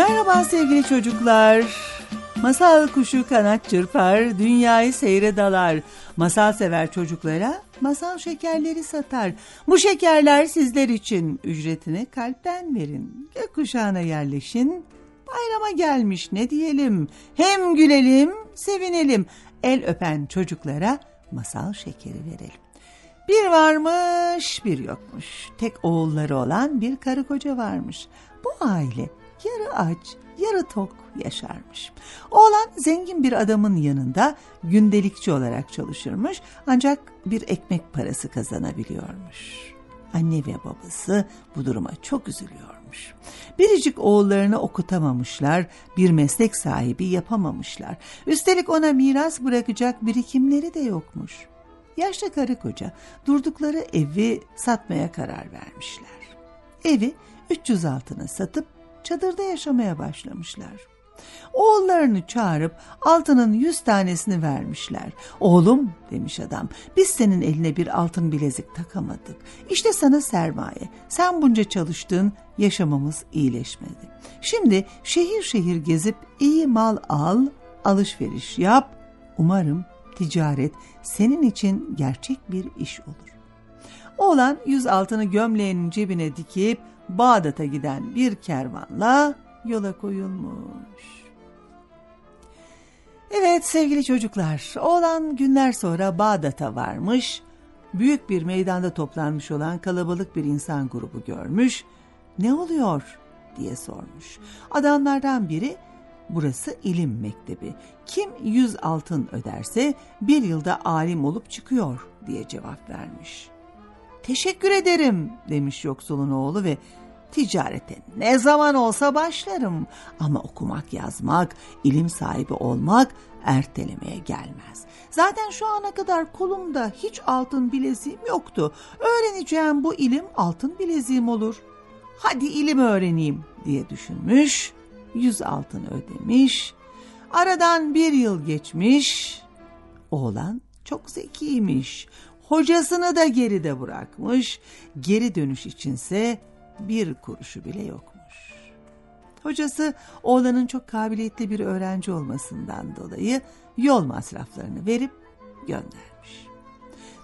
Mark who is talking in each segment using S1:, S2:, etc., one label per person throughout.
S1: Merhaba sevgili çocuklar. Masal kuşu kanat çırpar, dünyayı seyre dalar. Masal sever çocuklara masal şekerleri satar. Bu şekerler sizler için ücretini kalpten verin. Gökkuşağına yerleşin. Bayrama gelmiş ne diyelim. Hem gülelim, sevinelim. El öpen çocuklara masal şekeri verelim. Bir varmış, bir yokmuş. Tek oğulları olan bir karı koca varmış. Bu aile yarı aç, yarı tok yaşarmış. Oğlan zengin bir adamın yanında gündelikçi olarak çalışırmış ancak bir ekmek parası kazanabiliyormuş. Anne ve babası bu duruma çok üzülüyormuş. Biricik oğullarını okutamamışlar, bir meslek sahibi yapamamışlar. Üstelik ona miras bırakacak birikimleri de yokmuş. Yaşlı karı koca durdukları evi satmaya karar vermişler. Evi 300 altına satıp çadırda yaşamaya başlamışlar. Oğullarını çağırıp altının yüz tanesini vermişler. Oğlum demiş adam biz senin eline bir altın bilezik takamadık. İşte sana sermaye. Sen bunca çalıştın yaşamamız iyileşmedi. Şimdi şehir şehir gezip iyi mal al, alışveriş yap. Umarım ticaret senin için gerçek bir iş olur. Oğlan yüz altını gömleğinin cebine dikip Bağdat'a giden bir kervanla yola koyulmuş. Evet sevgili çocuklar, oğlan günler sonra Bağdat'a varmış, büyük bir meydanda toplanmış olan kalabalık bir insan grubu görmüş, ne oluyor diye sormuş. Adamlardan biri burası ilim mektebi, kim yüz altın öderse bir yılda alim olup çıkıyor diye cevap vermiş. Teşekkür ederim demiş yoksulun oğlu ve ticarete ne zaman olsa başlarım ama okumak yazmak, ilim sahibi olmak ertelemeye gelmez. Zaten şu ana kadar kolumda hiç altın bileziğim yoktu. Öğreneceğim bu ilim altın bileziğim olur. Hadi ilim öğreneyim diye düşünmüş. Yüz altın ödemiş. Aradan bir yıl geçmiş. Oğlan çok zekiymiş. Hocasını da geride bırakmış. Geri dönüş içinse bir kuruşu bile yokmuş. Hocası oğlanın çok kabiliyetli bir öğrenci olmasından dolayı yol masraflarını verip göndermiş.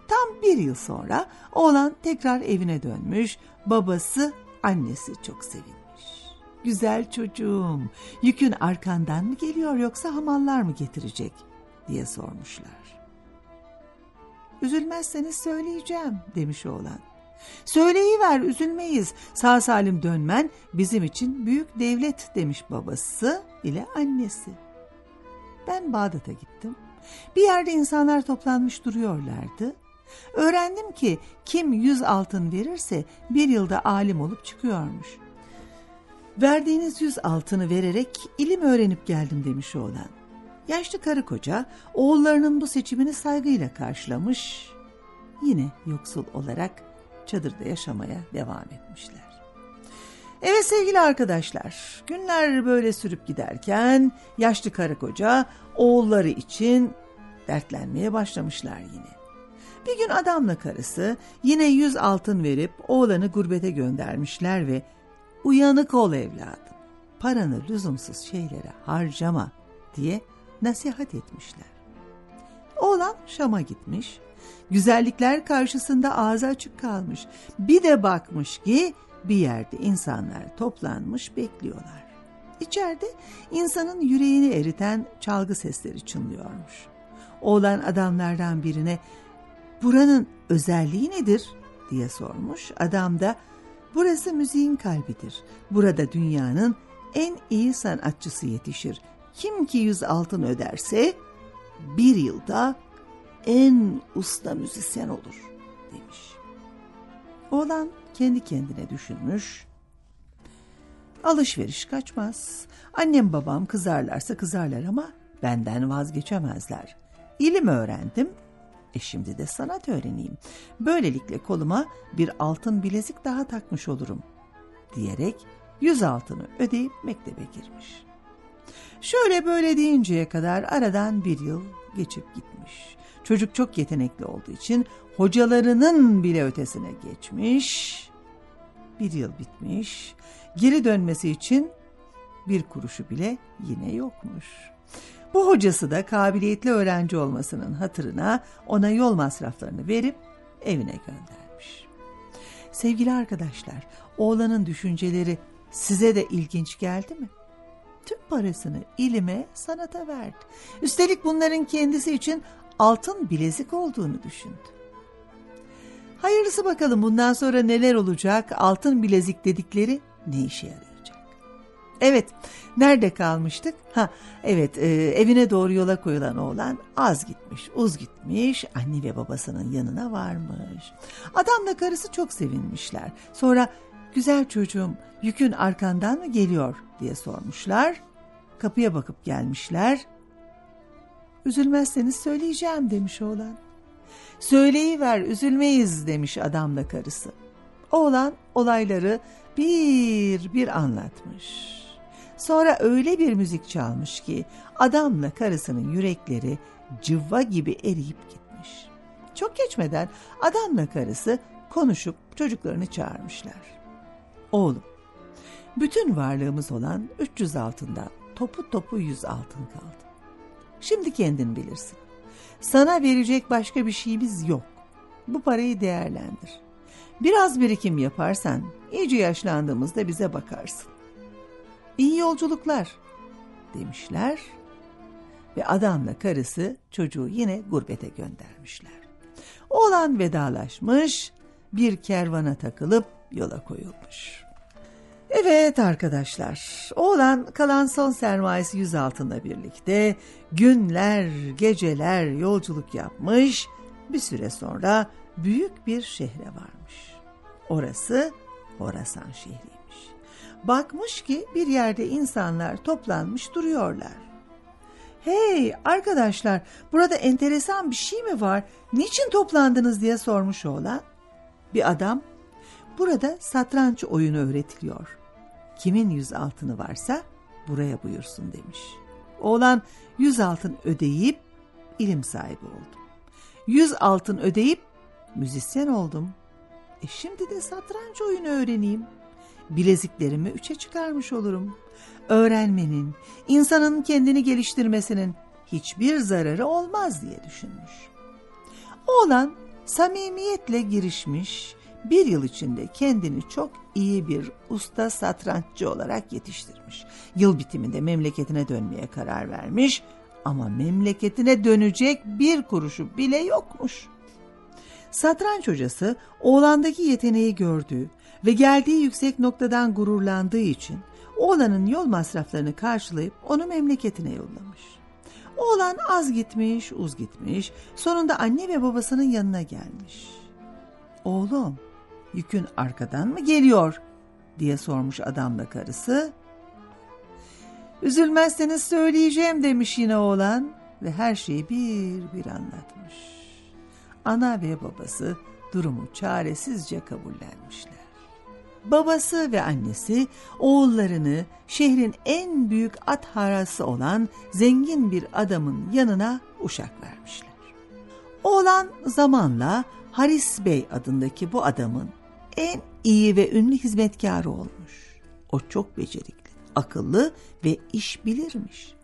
S1: Tam bir yıl sonra oğlan tekrar evine dönmüş, babası, annesi çok sevinmiş. Güzel çocuğum, yükün arkandan mı geliyor yoksa hamallar mı getirecek diye sormuşlar. Üzülmezseniz söyleyeceğim demiş oğlan. Söyleyiver üzülmeyiz sağ salim dönmen bizim için büyük devlet demiş babası ile annesi. Ben Bağdat'a gittim. Bir yerde insanlar toplanmış duruyorlardı. Öğrendim ki kim yüz altın verirse bir yılda alim olup çıkıyormuş. Verdiğiniz yüz altını vererek ilim öğrenip geldim demiş oğlan. Yaşlı karı koca oğullarının bu seçimini saygıyla karşılamış. Yine yoksul olarak çadırda yaşamaya devam etmişler. Evet sevgili arkadaşlar, günler böyle sürüp giderken yaşlı karı koca oğulları için dertlenmeye başlamışlar yine. Bir gün adamla karısı yine yüz altın verip oğlanı gurbete göndermişler ve uyanık ol evladım, paranı lüzumsuz şeylere harcama diye nasihat etmişler. Oğlan Şam'a gitmiş, güzellikler karşısında ağzı açık kalmış. Bir de bakmış ki bir yerde insanlar toplanmış bekliyorlar. İçeride insanın yüreğini eriten çalgı sesleri çınlıyormuş. Oğlan adamlardan birine buranın özelliği nedir diye sormuş. Adam da burası müziğin kalbidir. Burada dünyanın en iyi sanatçısı yetişir. Kim ki yüz altın öderse bir yılda en usta müzisyen olur demiş. Oğlan kendi kendine düşünmüş. Alışveriş kaçmaz. Annem babam kızarlarsa kızarlar ama benden vazgeçemezler. İlim öğrendim. E şimdi de sanat öğreneyim. Böylelikle koluma bir altın bilezik daha takmış olurum diyerek yüz altını ödeyip mektebe girmiş. Şöyle böyle deyinceye kadar aradan bir yıl geçip gitmiş. Çocuk çok yetenekli olduğu için hocalarının bile ötesine geçmiş. Bir yıl bitmiş. Geri dönmesi için bir kuruşu bile yine yokmuş. Bu hocası da kabiliyetli öğrenci olmasının hatırına ona yol masraflarını verip evine göndermiş. Sevgili arkadaşlar, oğlanın düşünceleri size de ilginç geldi mi? Tüm parasını ilime, sanata verdi. Üstelik bunların kendisi için altın bilezik olduğunu düşündü. Hayırlısı bakalım bundan sonra neler olacak? Altın bilezik dedikleri ne işe yarayacak? Evet, nerede kalmıştık? Ha, evet, e, evine doğru yola koyulan oğlan az gitmiş, uz gitmiş, anne ve babasının yanına varmış. Adamla karısı çok sevinmişler. Sonra güzel çocuğum yükün arkandan mı geliyor diye sormuşlar. Kapıya bakıp gelmişler. Üzülmezseniz söyleyeceğim demiş oğlan. Söyleyiver üzülmeyiz demiş adamla karısı. Oğlan olayları bir bir anlatmış. Sonra öyle bir müzik çalmış ki adamla karısının yürekleri cıvva gibi eriyip gitmiş. Çok geçmeden adamla karısı konuşup çocuklarını çağırmışlar. Oğlum, bütün varlığımız olan 300 altından topu topu 100 altın kaldı. Şimdi kendin bilirsin. Sana verecek başka bir şeyimiz yok. Bu parayı değerlendir. Biraz birikim yaparsan iyice yaşlandığımızda bize bakarsın. İyi yolculuklar demişler ve adamla karısı çocuğu yine gurbete göndermişler. Oğlan vedalaşmış, bir kervana takılıp yola koyulmuş. Evet arkadaşlar, oğlan kalan son sermayesi yüz altında birlikte günler, geceler yolculuk yapmış, bir süre sonra büyük bir şehre varmış. Orası Horasan şehriymiş. Bakmış ki bir yerde insanlar toplanmış duruyorlar. Hey arkadaşlar burada enteresan bir şey mi var? Niçin toplandınız diye sormuş oğlan. Bir adam burada satranç oyunu öğretiliyor. Kimin yüz altını varsa buraya buyursun demiş. Oğlan yüz altın ödeyip ilim sahibi oldum. Yüz altın ödeyip müzisyen oldum. E şimdi de satranç oyunu öğreneyim. Bileziklerimi üçe çıkarmış olurum. Öğrenmenin, insanın kendini geliştirmesinin hiçbir zararı olmaz diye düşünmüş. Oğlan samimiyetle girişmiş, bir yıl içinde kendini çok iyi bir usta satranççı olarak yetiştirmiş. Yıl bitiminde memleketine dönmeye karar vermiş ama memleketine dönecek bir kuruşu bile yokmuş. Satranç hocası oğlandaki yeteneği gördüğü ve geldiği yüksek noktadan gururlandığı için oğlanın yol masraflarını karşılayıp onu memleketine yollamış. Oğlan az gitmiş, uz gitmiş, sonunda anne ve babasının yanına gelmiş. Oğlum, yükün arkadan mı geliyor diye sormuş adamla karısı. Üzülmezseniz söyleyeceğim demiş yine oğlan ve her şeyi bir bir anlatmış. Ana ve babası durumu çaresizce kabullenmişler. Babası ve annesi oğullarını şehrin en büyük at harası olan zengin bir adamın yanına uşak vermişler. Oğlan zamanla Haris Bey adındaki bu adamın en iyi ve ünlü hizmetkarı olmuş. O çok becerikli, akıllı ve iş bilirmiş.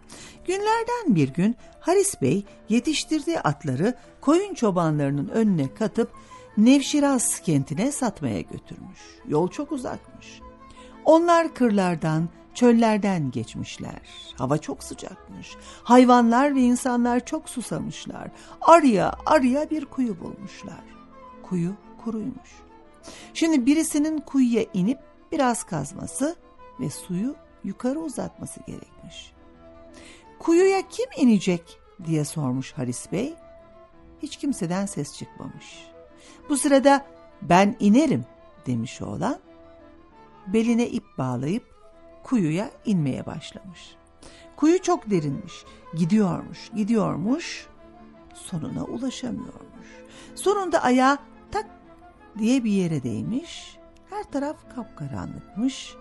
S1: Günlerden bir gün Haris Bey yetiştirdiği atları koyun çobanlarının önüne katıp Nevşiraz kentine satmaya götürmüş. Yol çok uzakmış. Onlar kırlardan, çöllerden geçmişler. Hava çok sıcakmış. Hayvanlar ve insanlar çok susamışlar. Arıya arıya bir kuyu bulmuşlar. Kuyu kuruymuş. Şimdi birisinin kuyuya inip biraz kazması ve suyu yukarı uzatması gerekmiş. Kuyuya kim inecek diye sormuş Haris Bey. Hiç kimseden ses çıkmamış. Bu sırada ben inerim demiş oğlan. Beline ip bağlayıp kuyuya inmeye başlamış. Kuyu çok derinmiş. Gidiyormuş, gidiyormuş. Sonuna ulaşamıyormuş. Sonunda ayağı diye bir yere değmiş. Her taraf kapkaranlıkmış.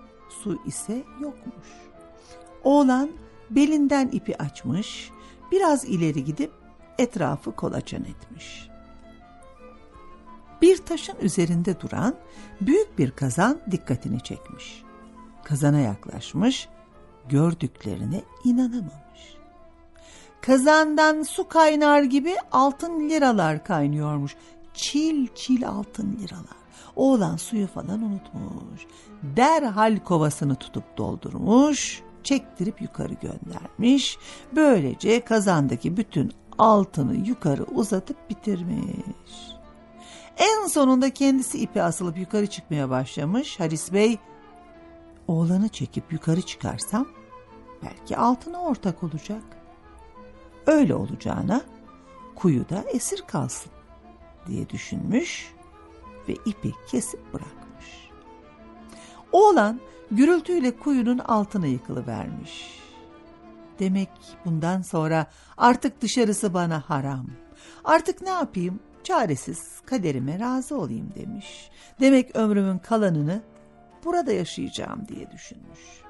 S1: Su ise yokmuş. Oğlan belinden ipi açmış. Biraz ileri gidip etrafı kolaçan etmiş. Bir taşın üzerinde duran büyük bir kazan dikkatini çekmiş. Kazana yaklaşmış, gördüklerine inanamamış. Kazandan su kaynar gibi altın liralar kaynıyormuş. Çil çil altın liralar. Oğlan suyu falan unutmuş. Derhal kovasını tutup doldurmuş, çektirip yukarı göndermiş. Böylece kazandaki bütün altını yukarı uzatıp bitirmiş. En sonunda kendisi ipi asılıp yukarı çıkmaya başlamış. Haris Bey, oğlanı çekip yukarı çıkarsam belki altına ortak olacak. Öyle olacağına kuyuda esir kalsın diye düşünmüş ve ipi kesip bırakmış. Oğlan gürültüyle kuyunun altına yıkılıvermiş. Demek bundan sonra artık dışarısı bana haram. Artık ne yapayım? Çaresiz kaderime razı olayım demiş. Demek ömrümün kalanını burada yaşayacağım diye düşünmüş.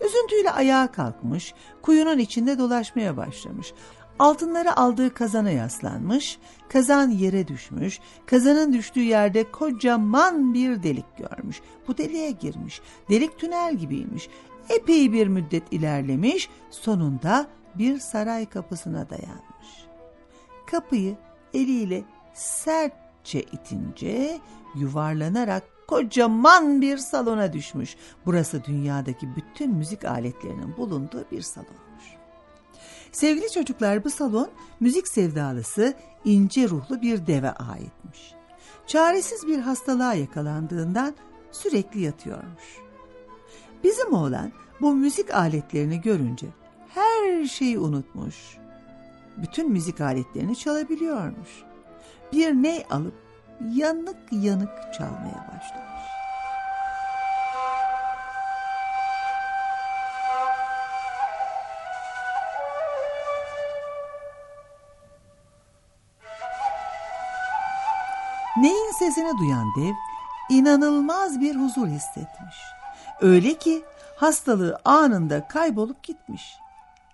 S1: Üzüntüyle ayağa kalkmış, kuyunun içinde dolaşmaya başlamış. Altınları aldığı kazana yaslanmış, kazan yere düşmüş, kazanın düştüğü yerde kocaman bir delik görmüş. Bu deliğe girmiş, delik tünel gibiymiş. Epey bir müddet ilerlemiş, sonunda bir saray kapısına dayanmış. Kapıyı eliyle sertçe itince yuvarlanarak kocaman bir salona düşmüş. Burası dünyadaki bütün müzik aletlerinin bulunduğu bir salonmuş. Sevgili çocuklar bu salon müzik sevdalısı ince ruhlu bir deve aitmiş. Çaresiz bir hastalığa yakalandığından sürekli yatıyormuş. Bizim oğlan bu müzik aletlerini görünce her şeyi unutmuş. Bütün müzik aletlerini çalabiliyormuş. Bir ney alıp yanık yanık çalmaya başlamış. Neyin sesini duyan dev inanılmaz bir huzur hissetmiş. Öyle ki hastalığı anında kaybolup gitmiş.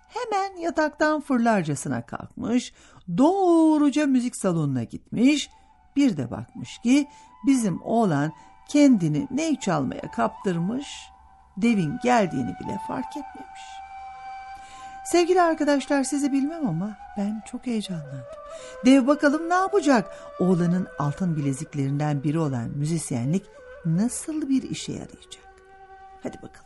S1: Hemen yataktan fırlarcasına kalkmış, doğruca müzik salonuna gitmiş. Bir de bakmış ki bizim oğlan kendini ney çalmaya kaptırmış, devin geldiğini bile fark etmemiş. Sevgili arkadaşlar sizi bilmem ama ben çok heyecanlandım. Dev bakalım ne yapacak? Oğlanın altın bileziklerinden biri olan müzisyenlik nasıl bir işe yarayacak? Hadi bakalım.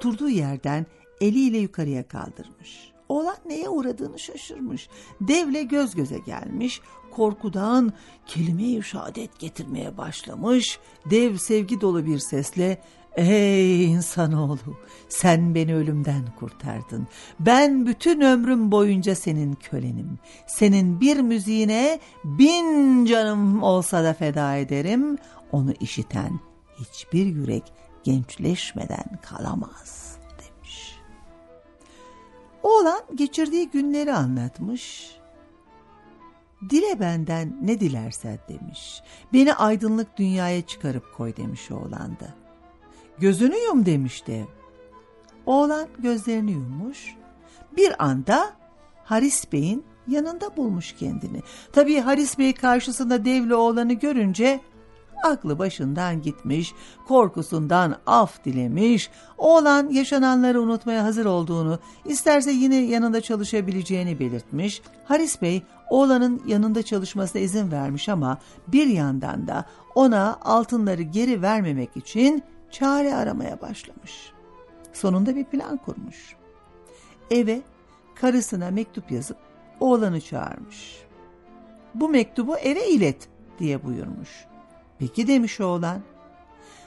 S1: Oturduğu yerden eliyle yukarıya kaldırmış. Oğlan neye uğradığını şaşırmış. Devle göz göze gelmiş. Korkudan kelime-i şehadet getirmeye başlamış. Dev sevgi dolu bir sesle Ey insanoğlu sen beni ölümden kurtardın. Ben bütün ömrüm boyunca senin kölenim. Senin bir müziğine bin canım olsa da feda ederim. Onu işiten hiçbir yürek gençleşmeden kalamaz demiş. Oğlan geçirdiği günleri anlatmış. Dile benden ne dilersen demiş. Beni aydınlık dünyaya çıkarıp koy demiş oğlan da. Gözünü yum demiş dev. Oğlan gözlerini yummuş. Bir anda Haris Bey'in yanında bulmuş kendini. Tabii Haris Bey karşısında devli oğlanı görünce aklı başından gitmiş, korkusundan af dilemiş, oğlan yaşananları unutmaya hazır olduğunu, isterse yine yanında çalışabileceğini belirtmiş. Haris Bey oğlanın yanında çalışmasına izin vermiş ama bir yandan da ona altınları geri vermemek için çare aramaya başlamış. Sonunda bir plan kurmuş. Eve karısına mektup yazıp oğlanı çağırmış. Bu mektubu eve ilet diye buyurmuş. Peki demiş oğlan.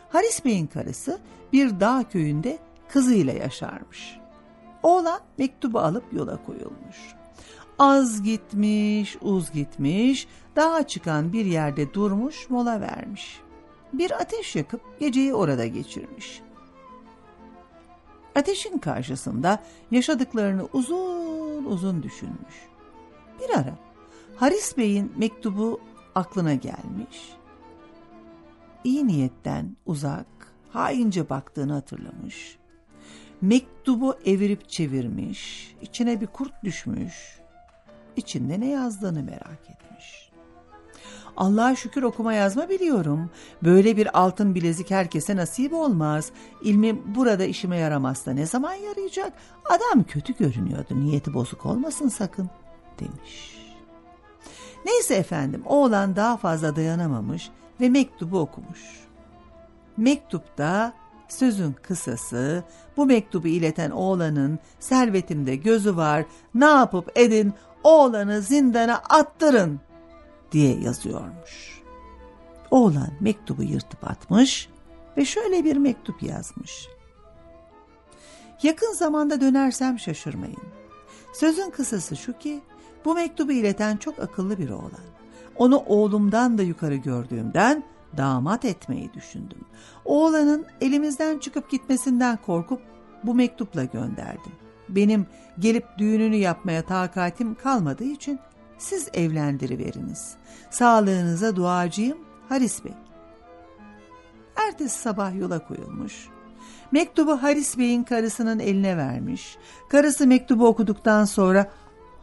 S1: Haris Bey'in karısı bir dağ köyünde kızıyla yaşarmış. Oğlan mektubu alıp yola koyulmuş. Az gitmiş, uz gitmiş, dağa çıkan bir yerde durmuş, mola vermiş. Bir ateş yakıp geceyi orada geçirmiş. Ateşin karşısında yaşadıklarını uzun uzun düşünmüş. Bir ara Haris Bey'in mektubu aklına gelmiş. İyi niyetten uzak, haince baktığını hatırlamış. Mektubu evirip çevirmiş, içine bir kurt düşmüş. İçinde ne yazdığını merak etmiş. Allah'a şükür okuma yazma biliyorum. Böyle bir altın bilezik herkese nasip olmaz. İlmi burada işime yaramazsa ne zaman yarayacak? Adam kötü görünüyordu. Niyeti bozuk olmasın sakın demiş. Neyse efendim oğlan daha fazla dayanamamış ve mektubu okumuş. Mektupta sözün kısası bu mektubu ileten oğlanın servetimde gözü var ne yapıp edin oğlanı zindana attırın diye yazıyormuş. Oğlan mektubu yırtıp atmış ve şöyle bir mektup yazmış. Yakın zamanda dönersem şaşırmayın. Sözün kısası şu ki bu mektubu ileten çok akıllı bir oğlan. Onu oğlumdan da yukarı gördüğümden damat etmeyi düşündüm. Oğlanın elimizden çıkıp gitmesinden korkup bu mektupla gönderdim. Benim gelip düğününü yapmaya takatim kalmadığı için siz evlendiriveriniz. Sağlığınıza duacıyım Haris Bey. Ertesi sabah yola koyulmuş. Mektubu Haris Bey'in karısının eline vermiş. Karısı mektubu okuduktan sonra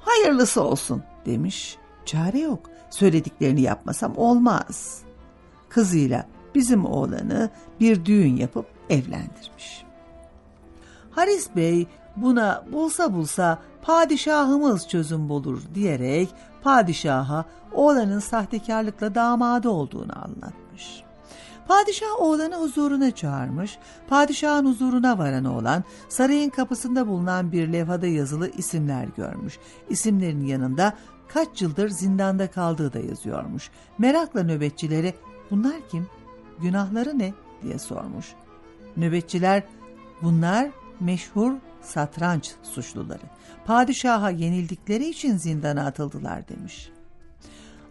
S1: hayırlısı olsun demiş. Çare yok. Söylediklerini yapmasam olmaz. Kızıyla bizim oğlanı bir düğün yapıp evlendirmiş. Haris Bey buna bulsa bulsa padişahımız çözüm bulur diyerek padişaha oğlanın sahtekarlıkla damadı olduğunu anlatmış. Padişah oğlanı huzuruna çağırmış. Padişahın huzuruna varan oğlan sarayın kapısında bulunan bir levhada yazılı isimler görmüş. İsimlerin yanında kaç yıldır zindanda kaldığı da yazıyormuş. Merakla nöbetçilere bunlar kim? Günahları ne? diye sormuş. Nöbetçiler bunlar meşhur satranç suçluları. Padişaha yenildikleri için zindana atıldılar demiş.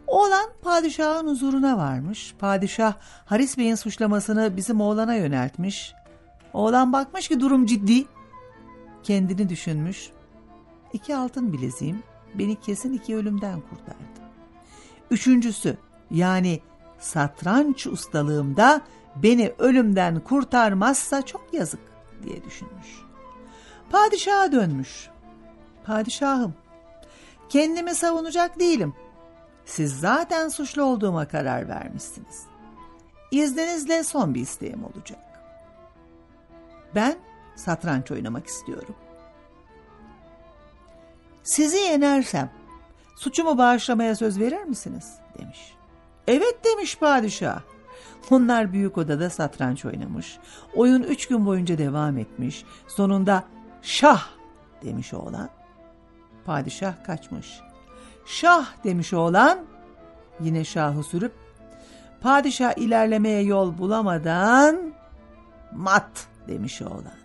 S1: Oğlan padişahın huzuruna varmış. Padişah Haris Bey'in suçlamasını bizim oğlana yöneltmiş. Oğlan bakmış ki durum ciddi. Kendini düşünmüş. İki altın bileziğim beni kesin iki ölümden kurtardı. Üçüncüsü yani satranç ustalığımda beni ölümden kurtarmazsa çok yazık diye düşünmüş. Padişaha dönmüş. Padişahım, kendimi savunacak değilim. Siz zaten suçlu olduğuma karar vermişsiniz. İzninizle son bir isteğim olacak. Ben satranç oynamak istiyorum. Sizi yenersem suçumu bağışlamaya söz verir misiniz? demiş. Evet demiş padişah. Onlar büyük odada satranç oynamış. Oyun üç gün boyunca devam etmiş. Sonunda şah demiş oğlan. Padişah kaçmış. Şah demiş oğlan. Yine şahı sürüp padişah ilerlemeye yol bulamadan mat demiş oğlan.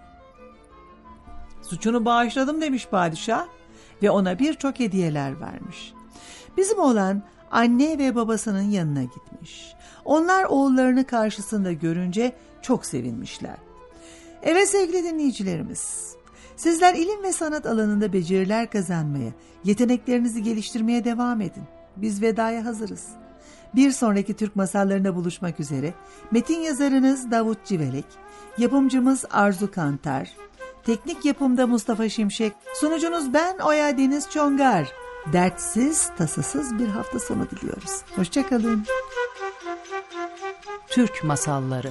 S1: Suçunu bağışladım demiş padişah ve ona birçok hediyeler vermiş. Bizim oğlan anne ve babasının yanına gitmiş. Onlar oğullarını karşısında görünce çok sevinmişler. Evet sevgili dinleyicilerimiz, sizler ilim ve sanat alanında beceriler kazanmaya, yeteneklerinizi geliştirmeye devam edin. Biz vedaya hazırız. Bir sonraki Türk masallarında buluşmak üzere metin yazarınız Davut Civelek, yapımcımız Arzu Kantar, teknik yapımda Mustafa Şimşek, sunucunuz ben Oya Deniz Çongar. Dertsiz, tasasız bir hafta sonu diliyoruz. Hoşçakalın.
S2: Türk Masalları